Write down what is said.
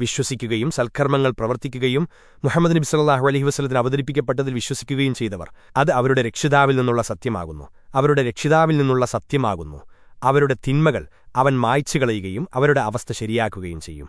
വിശ്വസിക്കുകയും സൽക്കർമ്മങ്ങൾ പ്രവർത്തിക്കുകയും മുഹമ്മദ് നബി സല്ലാഹു അലഹി വസ്ലത്തിന് അവതരിപ്പിക്കപ്പെട്ടതിൽ വിശ്വസിക്കുകയും ചെയ്തവർ. അത് അവരുടെ രക്ഷിതാവിൽ നിന്നുള്ള സത്യമാകുന്നു. അവരുടെ രക്ഷിതാവിൽ നിന്നുള്ള സത്യമാകുന്നു. അവരുടെ തിന്മകൾ അവൻ മായ്ച്ചു കളയുകയും അവരുടെ അവസ്ഥ ശരിയാക്കുകയും ചെയ്യും.